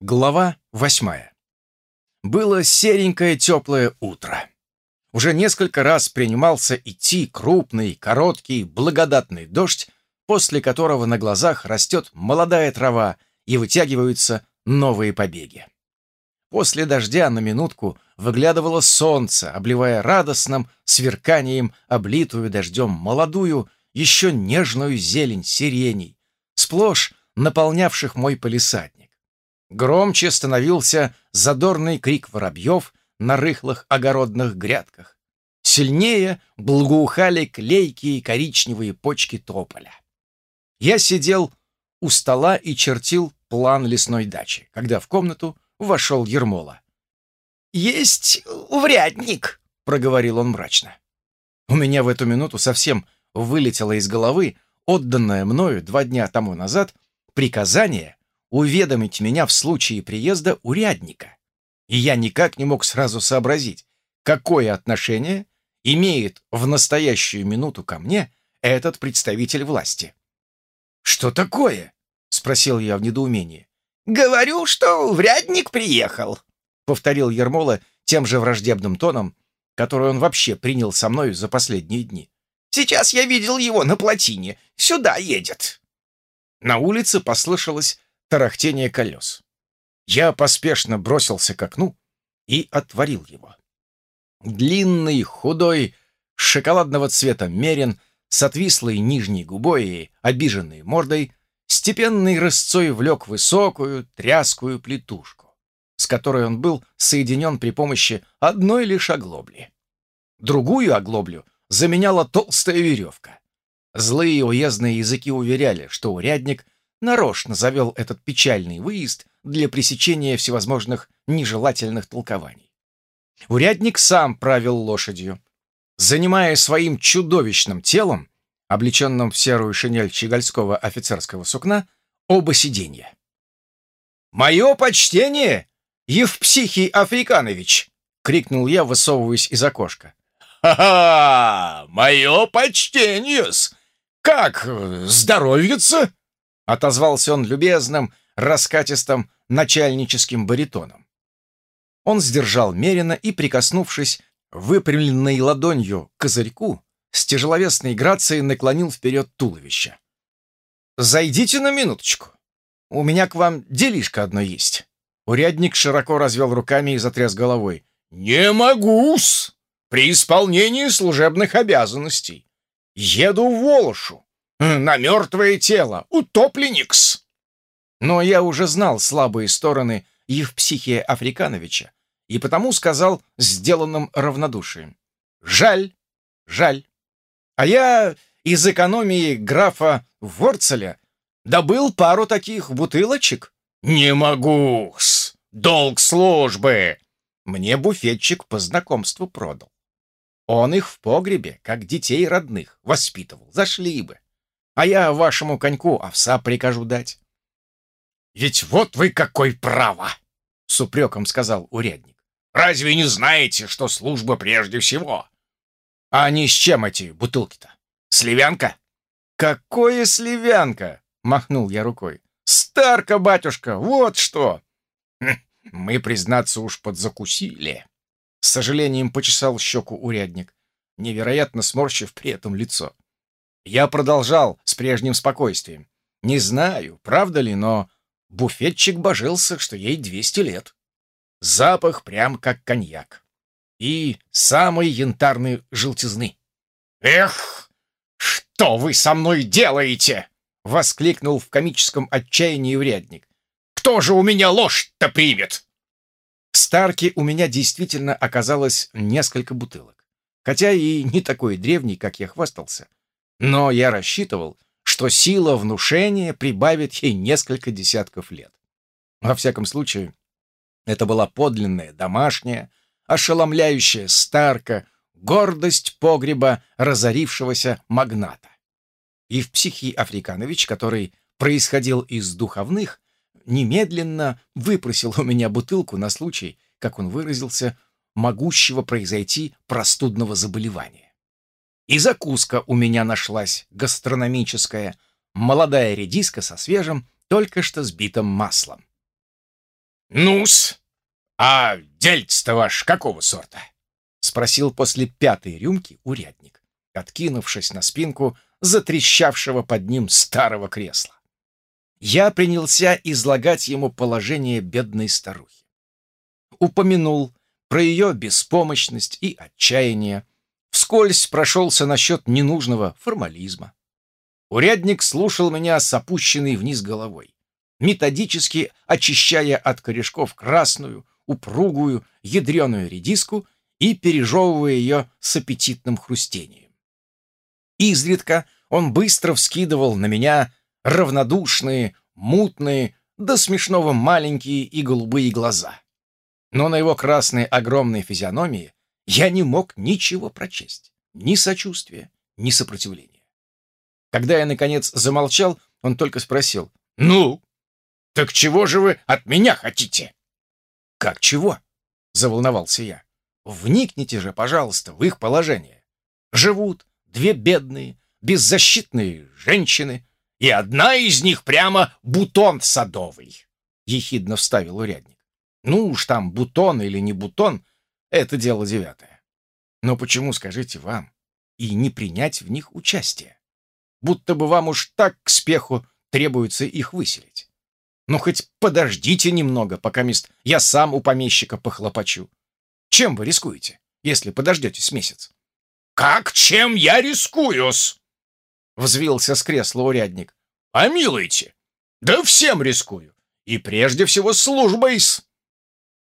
Глава восьмая. Было серенькое теплое утро. Уже несколько раз принимался идти крупный, короткий, благодатный дождь, после которого на глазах растет молодая трава и вытягиваются новые побеги. После дождя на минутку выглядывало солнце, обливая радостным сверканием облитую дождем молодую, еще нежную зелень сиреней, сплошь наполнявших мой полисадник. Громче становился задорный крик воробьев на рыхлых огородных грядках. Сильнее благоухали клейкие коричневые почки тополя. Я сидел у стола и чертил план лесной дачи, когда в комнату вошел Ермола. «Есть врядник», — проговорил он мрачно. У меня в эту минуту совсем вылетело из головы отданное мною два дня тому назад приказание уведомить меня в случае приезда урядника. И я никак не мог сразу сообразить, какое отношение имеет в настоящую минуту ко мне этот представитель власти. «Что такое?» — спросил я в недоумении. «Говорю, что врядник приехал», — повторил Ермола тем же враждебным тоном, который он вообще принял со мною за последние дни. «Сейчас я видел его на плотине. Сюда едет». На улице послышалось тарахтение колес. Я поспешно бросился к окну и отворил его. Длинный, худой, шоколадного цвета мерин с отвислой нижней губой и обиженной мордой степенной рысцой влек высокую тряскую плитушку, с которой он был соединен при помощи одной лишь оглобли. Другую оглоблю заменяла толстая веревка. Злые уездные языки уверяли, что урядник — нарочно завел этот печальный выезд для пресечения всевозможных нежелательных толкований. Урядник сам правил лошадью, занимая своим чудовищным телом, облеченным в серую шинель щегольского офицерского сукна, оба сиденья. «Мое почтение, Евпсихий Африканович!» — крикнул я, высовываясь из окошка. «Ха-ха! Мое почтение-с! Как, здоровьется?» Отозвался он любезным, раскатистым, начальническим баритоном. Он сдержал меренно и, прикоснувшись выпрямленной ладонью к козырьку, с тяжеловесной грацией наклонил вперед туловище. «Зайдите на минуточку. У меня к вам делишка одно есть». Урядник широко развел руками и затряс головой. «Не могу-с! При исполнении служебных обязанностей. Еду в Волошу на мертвое тело, утопленникс!» Но я уже знал слабые стороны Евпсихия Африкановича и потому сказал сделанным равнодушием. «Жаль, жаль. А я из экономии графа Ворцеля добыл пару таких бутылочек». «Не могу-с! Долг службы!» Мне буфетчик по знакомству продал. Он их в погребе, как детей родных, воспитывал. Зашли бы а я вашему коньку овса прикажу дать». «Ведь вот вы какой право!» — с упреком сказал урядник. «Разве не знаете, что служба прежде всего?» «А они с чем эти бутылки-то? Сливянка?» «Какое сливянка?» — махнул я рукой. «Старка, батюшка, вот что!» хм, «Мы, признаться, уж подзакусили!» С сожалением почесал щеку урядник, невероятно сморщив при этом лицо. Я продолжал с прежним спокойствием. Не знаю, правда ли, но буфетчик божился, что ей 200 лет. Запах прям как коньяк. И самой янтарной желтизны. «Эх, что вы со мной делаете?» — воскликнул в комическом отчаянии урядник. «Кто же у меня ложь-то примет?» В Старке у меня действительно оказалось несколько бутылок, хотя и не такой древний, как я хвастался. Но я рассчитывал, что сила внушения прибавит ей несколько десятков лет. Во всяком случае, это была подлинная домашняя, ошеломляющая старка, гордость погреба разорившегося магната. И в психий Африканович, который происходил из духовных, немедленно выпросил у меня бутылку на случай, как он выразился, могущего произойти простудного заболевания. И закуска у меня нашлась гастрономическая. Молодая редиска со свежим, только что сбитым маслом. «Ну-с, а дельце-то ваш какого сорта?» — спросил после пятой рюмки урядник, откинувшись на спинку затрещавшего под ним старого кресла. Я принялся излагать ему положение бедной старухи. Упомянул про ее беспомощность и отчаяние, вскользь прошелся насчет ненужного формализма. Урядник слушал меня с опущенной вниз головой, методически очищая от корешков красную, упругую, ядреную редиску и пережевывая ее с аппетитным хрустением. Изредка он быстро вскидывал на меня равнодушные, мутные, до смешного маленькие и голубые глаза. Но на его красной огромной физиономии я не мог ничего прочесть, ни сочувствия, ни сопротивления. Когда я, наконец, замолчал, он только спросил, «Ну, так чего же вы от меня хотите?» «Как чего?» — заволновался я. «Вникните же, пожалуйста, в их положение. Живут две бедные, беззащитные женщины, и одна из них прямо бутон садовый», — ехидно вставил урядник. «Ну уж там бутон или не бутон, это дело девятое. Но почему, скажите вам, и не принять в них участие? Будто бы вам уж так к спеху требуется их выселить. Ну, хоть подождите немного, пока мест я сам у помещика похлопочу. Чем вы рискуете, если подождетесь месяц? «Как чем я рискуюсь?» — взвился с кресла урядник. «Помилуйте, да всем рискую, и прежде всего службой-с.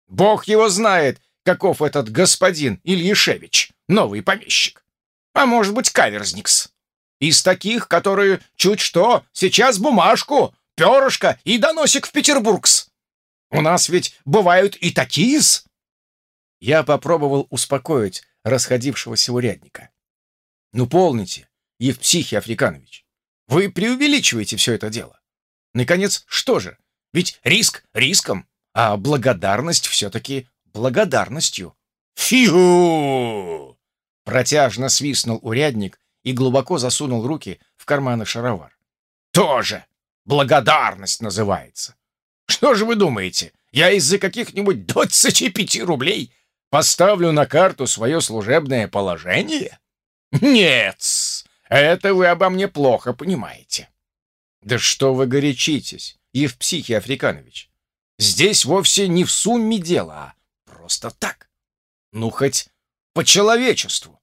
Бог его знает, каков этот господин Ильишевич, новый помещик. А может быть, каверзникс. Из таких, которые чуть что, сейчас бумажку, перышко и доносик в Петербургс. У нас ведь бывают и такие-с. Я попробовал успокоить расходившегося урядника. Ну, полните, Евпсихий Африканович. Вы преувеличиваете все это дело. Наконец, что же? Ведь риск риском, а благодарность все-таки благодарностью. Фью! Протяжно свистнул урядник и глубоко засунул руки в карманы шаровар. Тоже благодарность называется. Что же вы думаете, я из-за каких-нибудь 25 рублей поставлю на карту свое служебное положение? Нет, это вы обо мне плохо понимаете. Да что вы горячитесь, Евпсихий Африканович. Здесь вовсе не в сумме дело, а просто так. Ну, хоть по человечеству.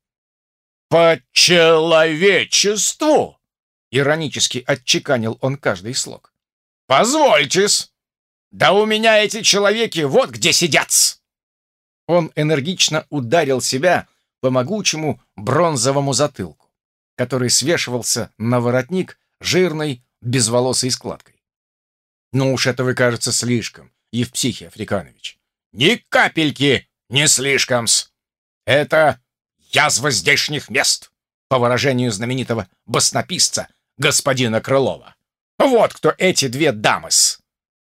По человечеству? Иронически отчеканил он каждый слог. «Позвольте-с! Да у меня эти человеки вот где сидят -с. Он энергично ударил себя по могучему бронзовому затылку, который свешивался на воротник жирной безволосой складкой. «Ну уж это вы, кажется, слишком, Евпсихий Африканович». «Ни капельки не слишком-с! Это язва здешних мест!» по выражению знаменитого баснописца господина Крылова. Вот кто эти две дамы-с.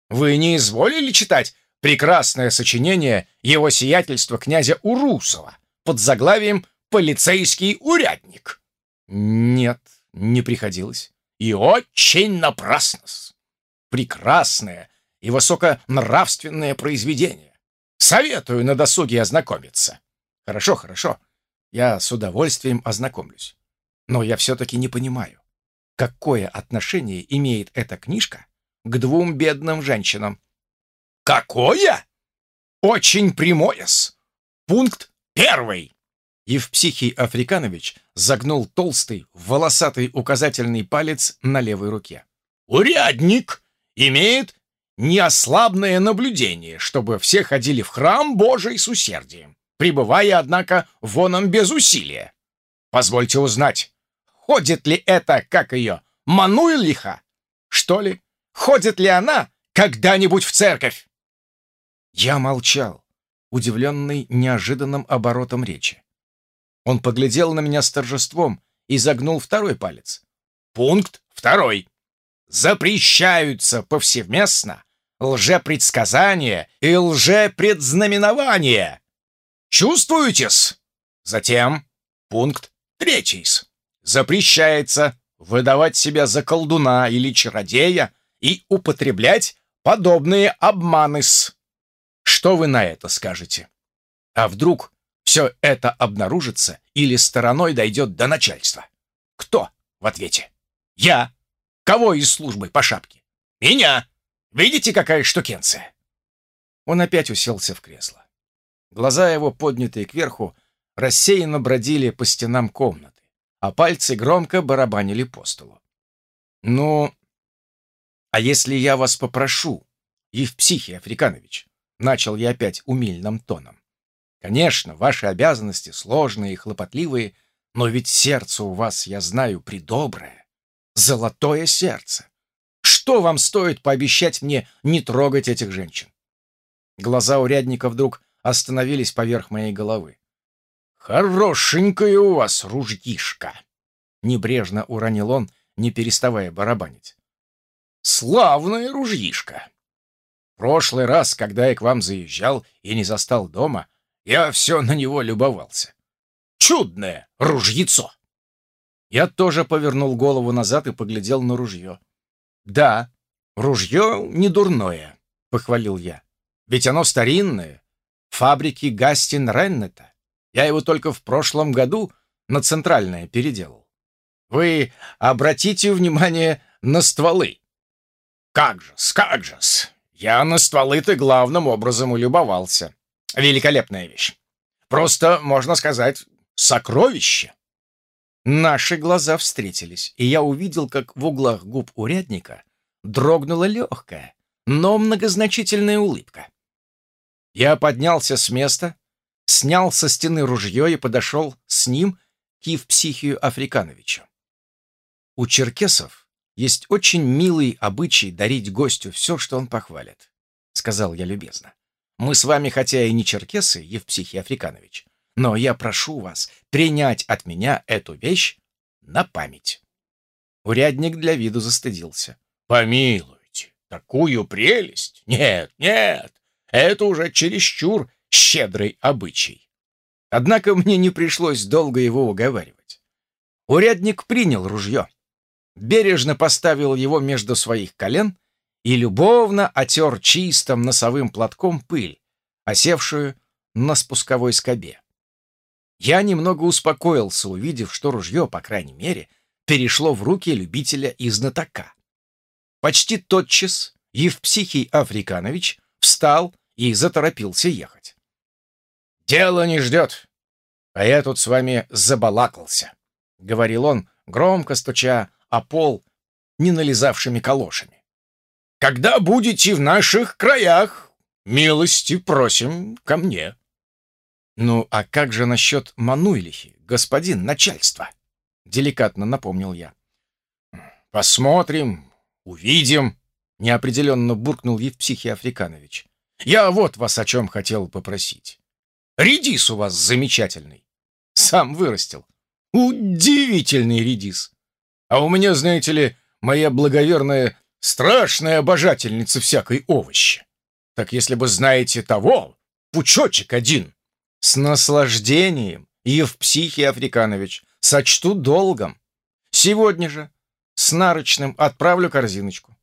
Вы не изволили читать прекрасное сочинение его сиятельства князя Урусова под заглавием «Полицейский урядник»? Нет, не приходилось. И очень напрасно -с. Прекрасное и высоконравственное произведение. Советую на досуге ознакомиться. Хорошо, хорошо. Я с удовольствием ознакомлюсь. Но я все-таки не понимаю, какое отношение имеет эта книжка к двум бедным женщинам. Какое? Очень прямое-с. Пункт первый. Евпсихий Африканович загнул толстый, волосатый указательный палец на левой руке. Урядник имеет неослабное наблюдение, чтобы все ходили в храм Божий с усердием, пребывая, однако, воном без усилия. Позвольте узнать, ходит ли это, как ее, Мануэлиха? Что ли, ходит ли она когда-нибудь в церковь? Я молчал, удивленный неожиданным оборотом речи. Он поглядел на меня с торжеством и загнул второй палец. Пункт второй. Запрещаются повсеместно лжепредсказания и лжепредзнаменования. Чувствуете-с? Затем пункт третий. Запрещается выдавать себя за колдуна или чародея и употреблять подобные обманы-с. Что вы на это скажете? А вдруг все это обнаружится или стороной дойдет до начальства? Кто в ответе? Я. Кого из службы по шапке? Меня. Видите, какая штукенция? Он опять уселся в кресло. Глаза его, поднятые кверху, рассеянно бродили по стенам комнаты, а пальцы громко барабанили по столу. «Ну, а если я вас попрошу, Евпсихий Африканович?» Начал я опять умильным тоном. «Конечно, ваши обязанности сложные и хлопотливые, но ведь сердце у вас, я знаю, придоброе. Золотое сердце. Что вам стоит пообещать мне не трогать этих женщин?» Глаза урядника вдруг остановились поверх моей головы. «Хорошенькая у вас ружьишка!» Небрежно уронил он, не переставая барабанить. «Славная ружьишка! Прошлый раз, когда я к вам заезжал и не застал дома, я все на него любовался. Чудное ружьецо!» Я тоже повернул голову назад и поглядел на ружье. «Да, ружье не дурное», — похвалил я. «Ведь оно старинное, фабрики Гастин Реннета. Я его только в прошлом году на центральное переделал. Вы обратите внимание на стволы. Как же-с, как же-с. Я на стволы-то главным образом улюбовался. Великолепная вещь. Просто, можно сказать, сокровище. Наши глаза встретились, и я увидел, как в углах губ урядника дрогнула легкая, но многозначительная улыбка. Я поднялся с места, снял со стены ружье и подошел с ним к Евпсихию Африкановичу. У черкесов есть очень милый обычай дарить гостю все, что он похвалит, — сказал я любезно. Мы с вами, хотя и не черкесы, Евпсихий Африканович, но я прошу вас принять от меня эту вещь на память. Урядник для виду застыдился. Помилуйте, такую прелесть? Нет, нет, это уже чересчур щедрый обычай. Однако мне не пришлось долго его уговаривать. Урядник принял ружье, бережно поставил его между своих колен и любовно отер чистым носовым платком пыль, осевшую на спусковой скобе. Я немного успокоился, увидев, что ружье, по крайней мере, перешло в руки любителя и знатока. Почти тотчас Евпсихий Африканович встал и заторопился ехать. «Дело не ждет, а я тут с вами забалакался», — говорил он, громко стуча о пол не нализавшими калошами. «Когда будете в наших краях, милости просим ко мне». «Ну, а как же насчет Мануйлихи, господин начальство?» — деликатно напомнил я. «Посмотрим, увидим», — неопределенно буркнул Евпсихий Африканович. Я вот вас о чем хотел попросить. Редис у вас замечательный. Сам вырастил. Удивительный редис. А у меня, знаете ли, моя благоверная страшная обожательница всякой овощи. Так если бы знаете того, пучочек один. С наслаждением, Евпсихий Африканович, сочту долгом. Сегодня же с нарочным отправлю корзиночку.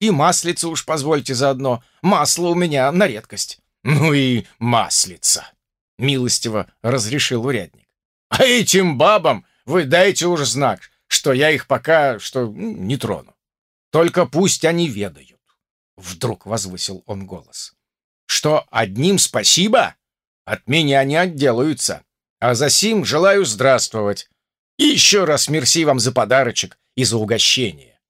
И маслица уж позвольте заодно. Масло у меня на редкость. Ну и маслица, милостиво разрешил урядник. А этим бабам вы дайте уж знак, что я их пока что не трону. Только пусть они ведают. Вдруг возвысил он голос. Что одним спасибо, от меня не отделаются. А за сим желаю здравствовать. И еще раз мерси вам за подарочек и за угощение.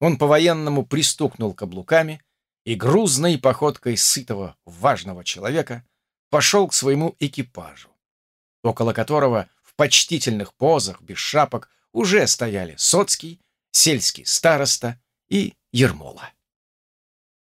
Он по-военному пристукнул каблуками и грузной походкой сытого, важного человека пошел к своему экипажу, около которого в почтительных позах, без шапок, уже стояли Соцкий, сельский староста и Ермола.